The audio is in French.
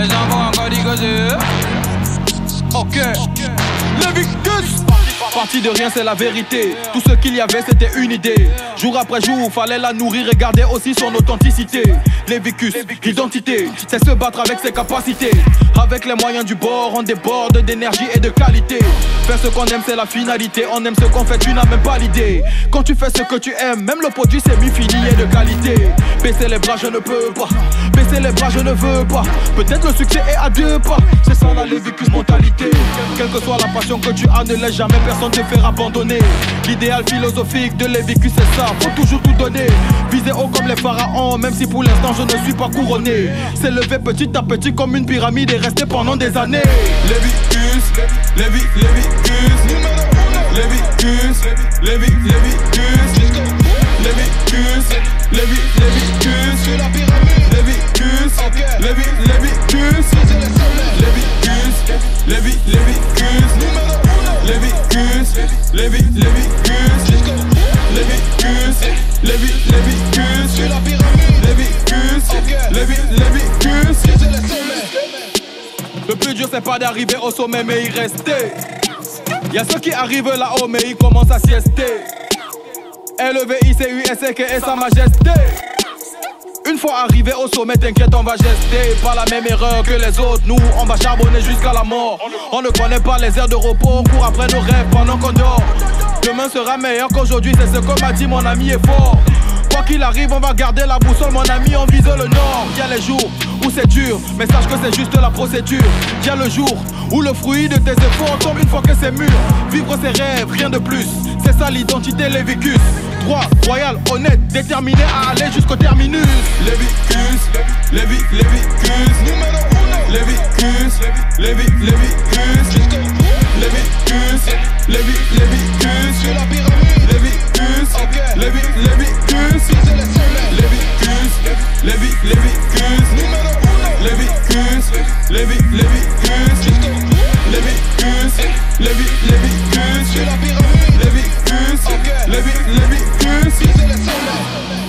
Les enfants encore que c'est. Ok. Leviticus. Parti de rien, c'est la vérité. Tout ce qu'il y avait, c'était une idée. Jour après jour, fallait la nourrir et garder aussi son authenticité. Lévicus, identité, c'est se battre avec ses capacités. Avec les moyens du bord, on déborde d'énergie et de qualité. Faire ce qu'on aime, c'est la finalité. On aime ce qu'on fait, tu n'as même pas l'idée. Quand tu fais ce que tu aimes, même le produit c'est mi-fini et de qualité. Baisser les bras, je ne peux pas. Baisser les bras, je ne veux pas. Peut-être le succès est à deux pas. C'est ça la Lévicus mentalité. Quelle que soit la passion que tu as, ne laisse jamais personne te faire abandonner. L'idéal philosophique de Lévicus, c'est ça. Faut toujours tout donner. Viser haut comme les pharaons, même si pour l'instant je ne suis pas couronné. S'élever petit à petit comme une pyramide et rester pendant des années. Lévi, Lévi, Lévicus, Lévi, Lévicus, Lévicus, Lévi, Lévicus, Sur la pyramide. Lévicus, Lévi, Lévicus. Le plus dur c'est pas d'arriver au sommet mais y rester. Y'a ceux qui arrivent là-haut mais ils commencent à siester. L-E-V-I-C-U-S-E-K et sa majesté. Une fois arrivé au sommet, t'inquiète, on va gester. Pas la même erreur que les autres, nous, on va charbonner jusqu'à la mort. On ne connaît pas les heures de repos, on court après nos rêves pendant qu'on dort. Demain sera meilleur qu'aujourd'hui, c'est ce que m'a dit mon ami est fort. Quoi qu'il arrive, on va garder la boussole, mon ami, on vise le nord. Y'a les jours où c'est dur, mais sache que c'est juste la procédure. Y'a le jour où le fruit de tes efforts tombe une fois que c'est mûr. Vivre ses rêves, rien de plus. C'est ça l'identité Lévicus. Droit, royal, honnête, déterminé à aller jusqu'au terminus. Lévicus, Lévi, Lévicus, Lévicus, Lévi, Lévicus, Lévicus, Lévi, Lévicus, Sur la Thank you.